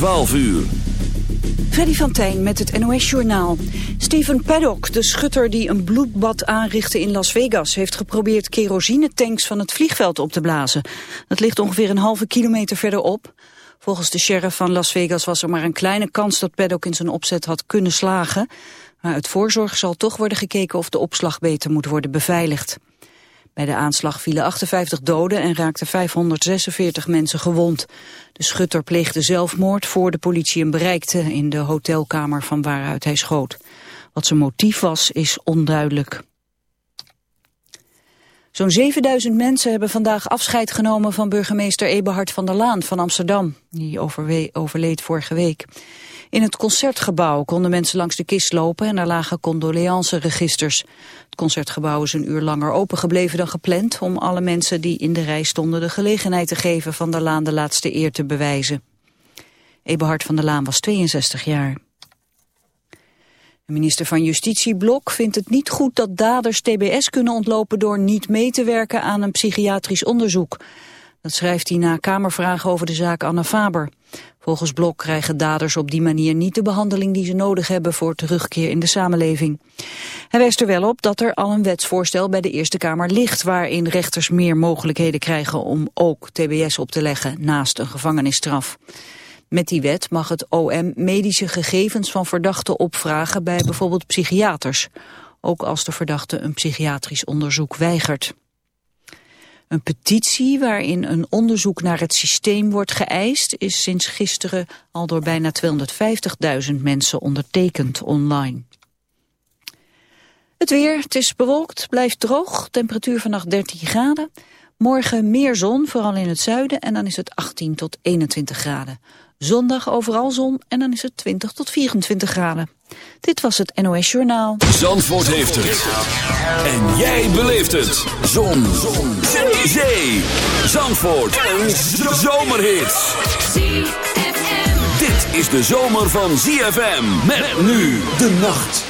12 uur. Freddy van Tijn met het NOS-journaal. Stephen Paddock, de schutter die een bloedbad aanrichtte in Las Vegas... heeft geprobeerd kerosinetanks van het vliegveld op te blazen. Dat ligt ongeveer een halve kilometer verderop. Volgens de sheriff van Las Vegas was er maar een kleine kans... dat Paddock in zijn opzet had kunnen slagen. Maar uit voorzorg zal toch worden gekeken of de opslag beter moet worden beveiligd. Bij de aanslag vielen 58 doden en raakten 546 mensen gewond. De schutter pleegde zelfmoord voor de politie hem bereikte in de hotelkamer van waaruit hij schoot. Wat zijn motief was, is onduidelijk. Zo'n 7000 mensen hebben vandaag afscheid genomen van burgemeester Eberhard van der Laan van Amsterdam. Die overleed vorige week. In het concertgebouw konden mensen langs de kist lopen en er lagen condoleanceregisters. Het concertgebouw is een uur langer opengebleven dan gepland om alle mensen die in de rij stonden de gelegenheid te geven van der Laan de laatste eer te bewijzen. Eberhard van der Laan was 62 jaar. De minister van Justitie Blok vindt het niet goed dat daders TBS kunnen ontlopen door niet mee te werken aan een psychiatrisch onderzoek. Dat schrijft hij na Kamervragen over de zaak Anna Faber. Volgens Blok krijgen daders op die manier niet de behandeling die ze nodig hebben voor terugkeer in de samenleving. Hij wijst er wel op dat er al een wetsvoorstel bij de Eerste Kamer ligt waarin rechters meer mogelijkheden krijgen om ook TBS op te leggen naast een gevangenisstraf. Met die wet mag het OM medische gegevens van verdachten opvragen bij bijvoorbeeld psychiaters, ook als de verdachte een psychiatrisch onderzoek weigert. Een petitie waarin een onderzoek naar het systeem wordt geëist... is sinds gisteren al door bijna 250.000 mensen ondertekend online. Het weer, het is bewolkt, blijft droog, temperatuur vannacht 13 graden. Morgen meer zon, vooral in het zuiden, en dan is het 18 tot 21 graden. Zondag overal zon en dan is het 20 tot 24 graden. Dit was het NOS Journaal. Zandvoort heeft het. En jij beleeft het. Zon. zon. Zee. Zandvoort. Een zomerhit. Dit is de zomer van ZFM. Met nu de nacht.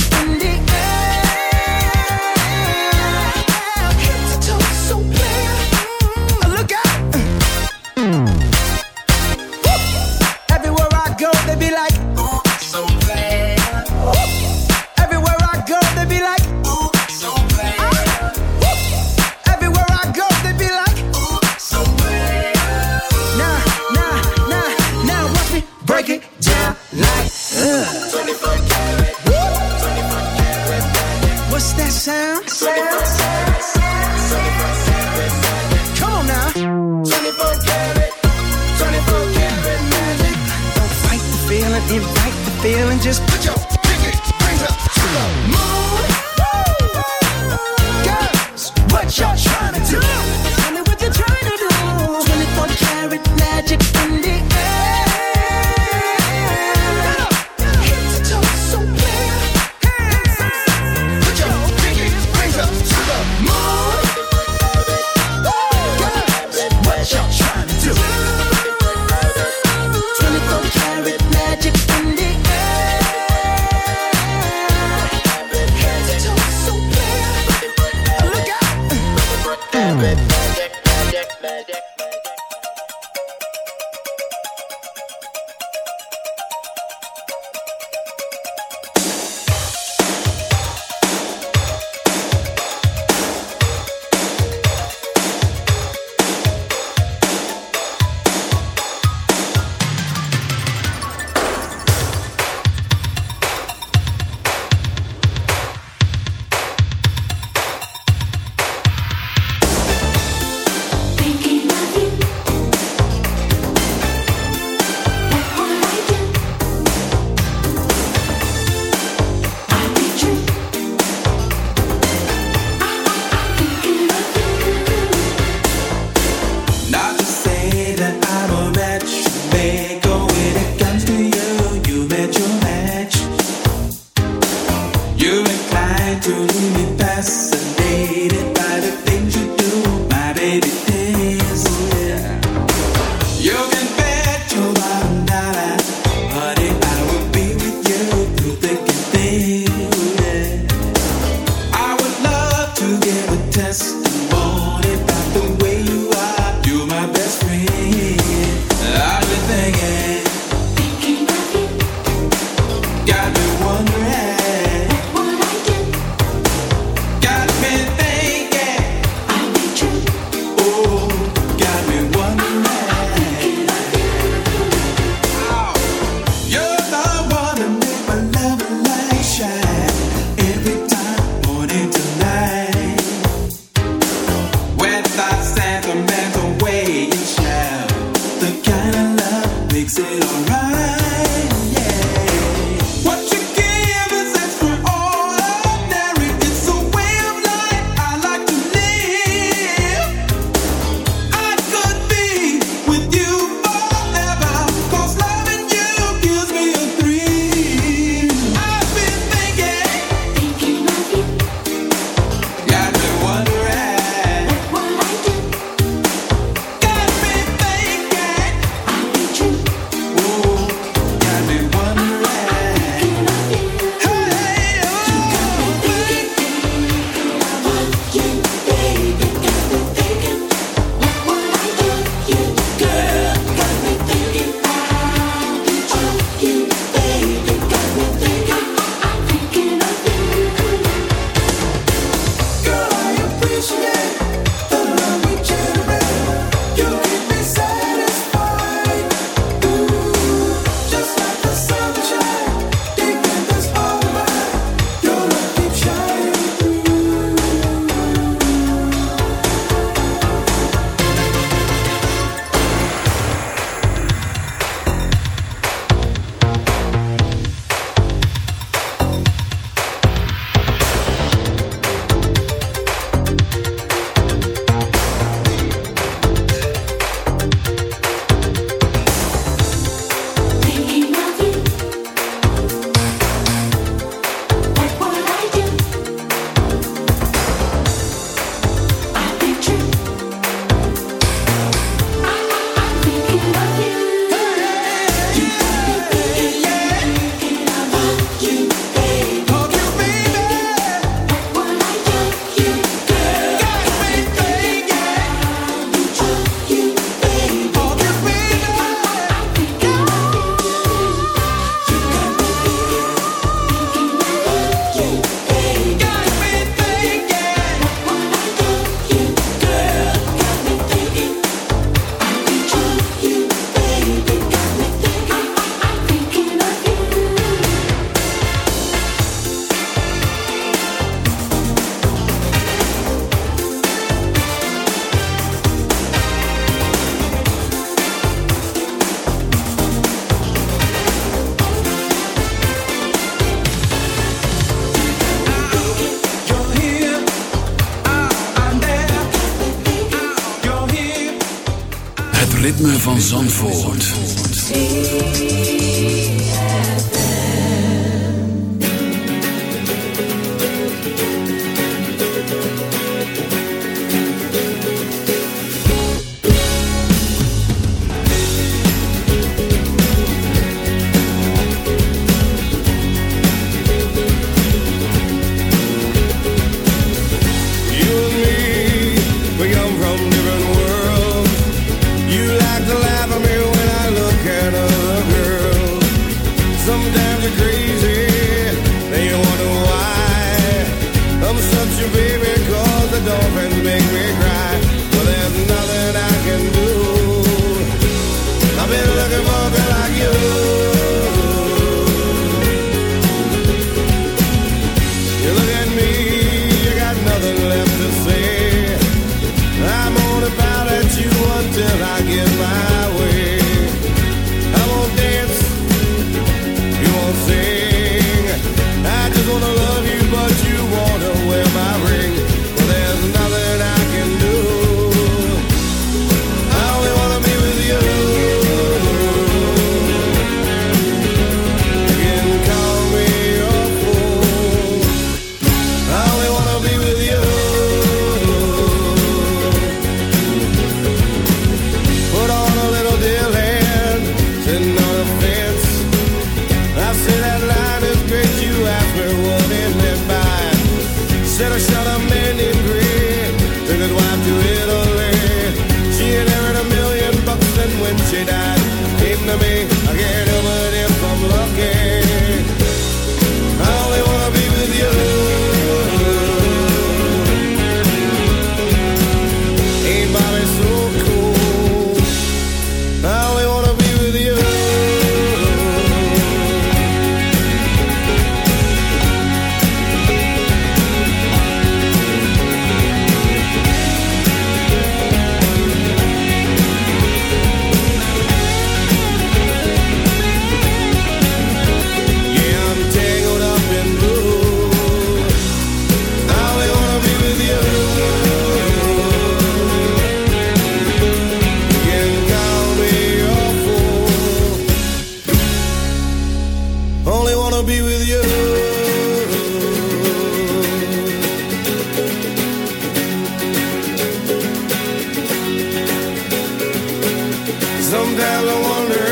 Sometimes I wonder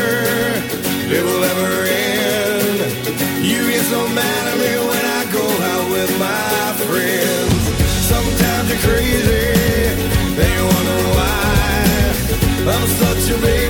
if it will ever end. You get so mad at me when I go out with my friends. Sometimes you're crazy, then you wonder why. I'm such a baby,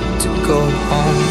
home.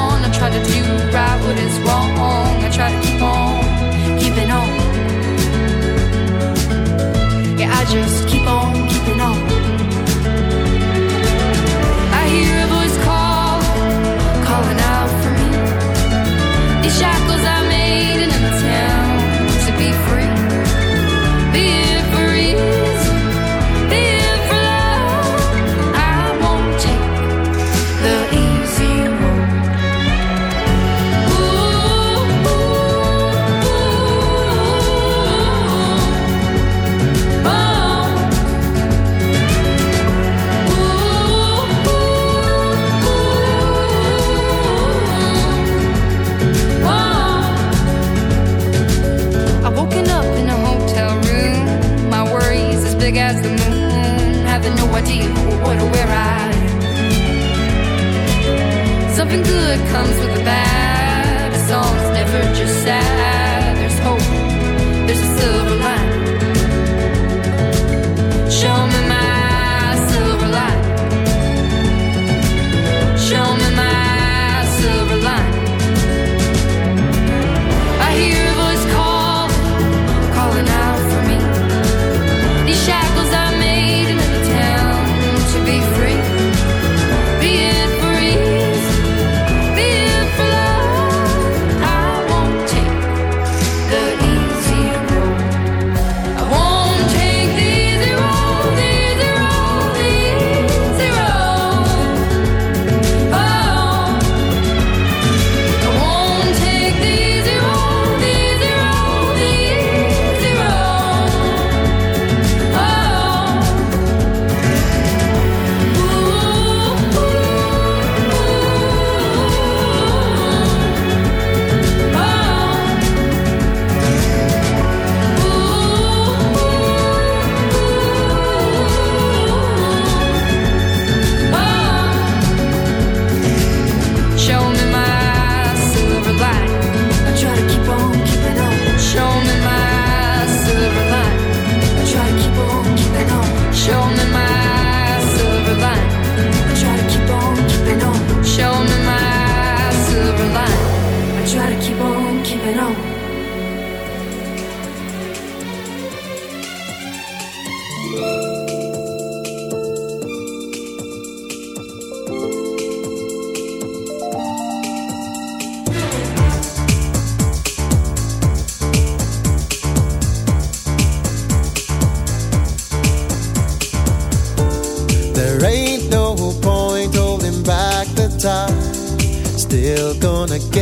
Try to do right what is wrong. I try to keep on keeping on. Yeah, I just keep on keeping on. I hear a voice call, calling out for me. These shackles I made in an attempt to be free. Be it where I. Something good comes with the bad. A song's never just sad.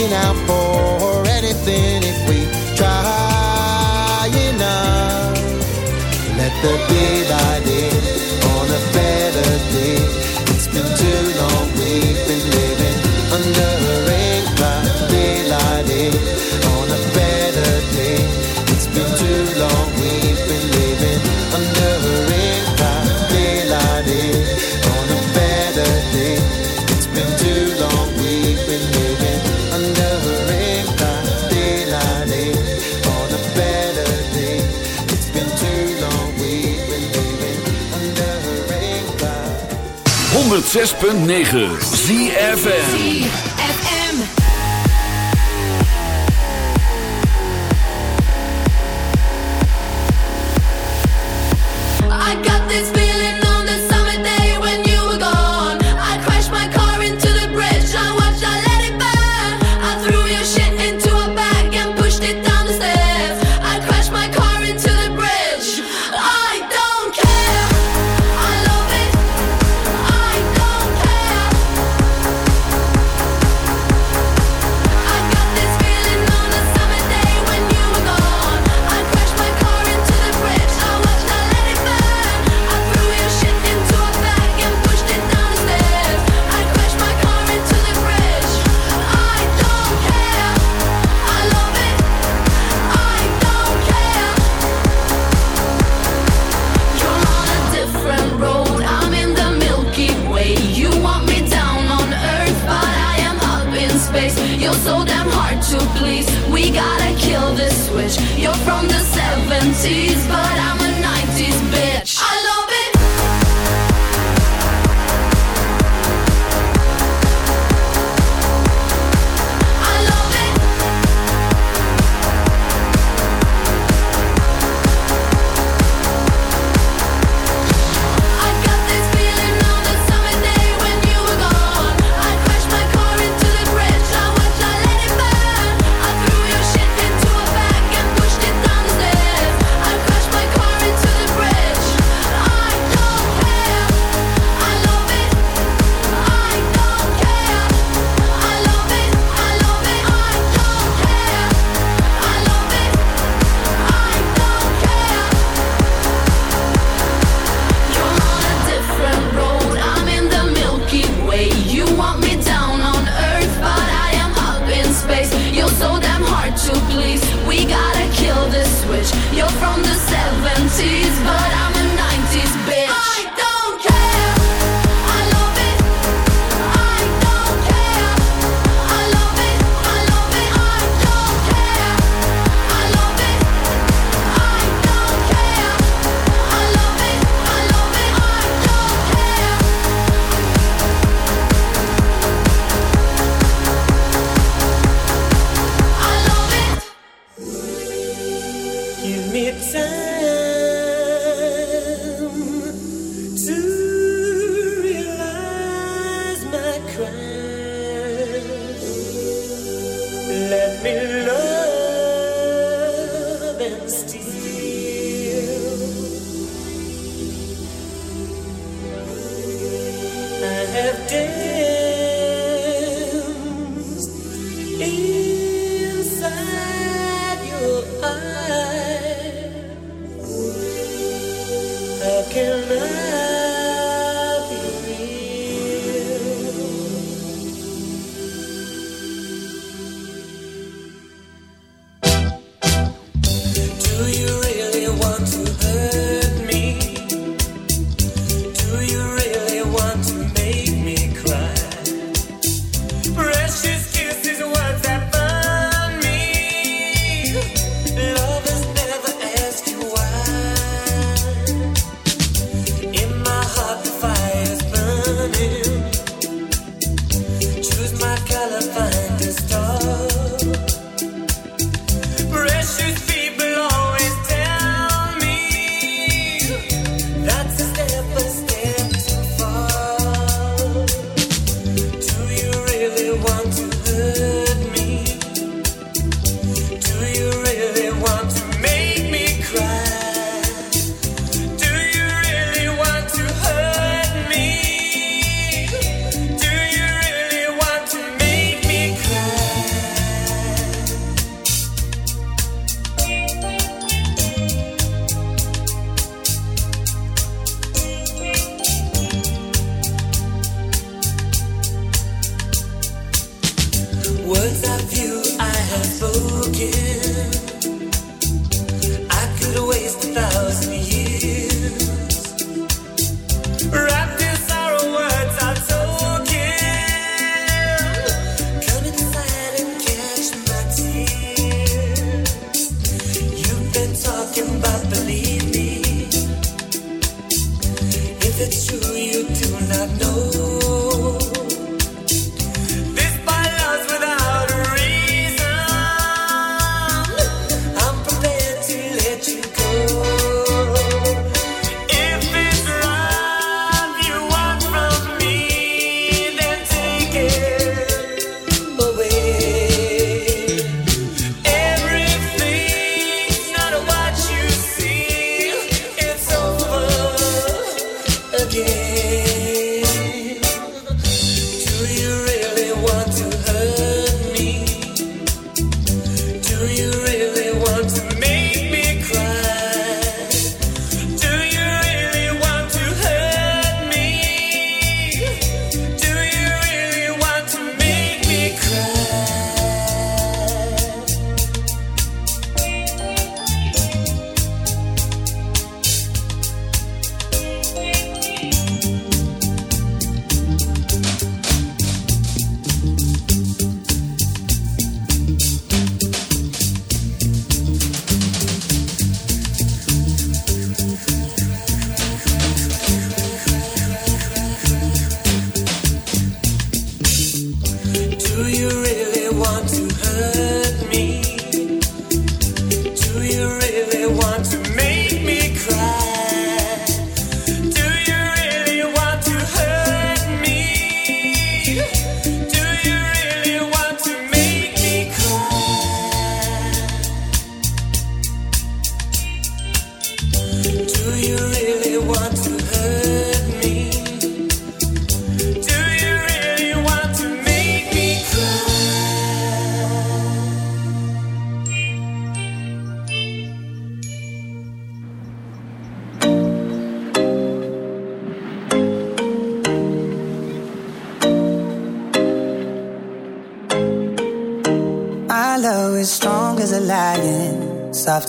reaching out 106.9 ZFN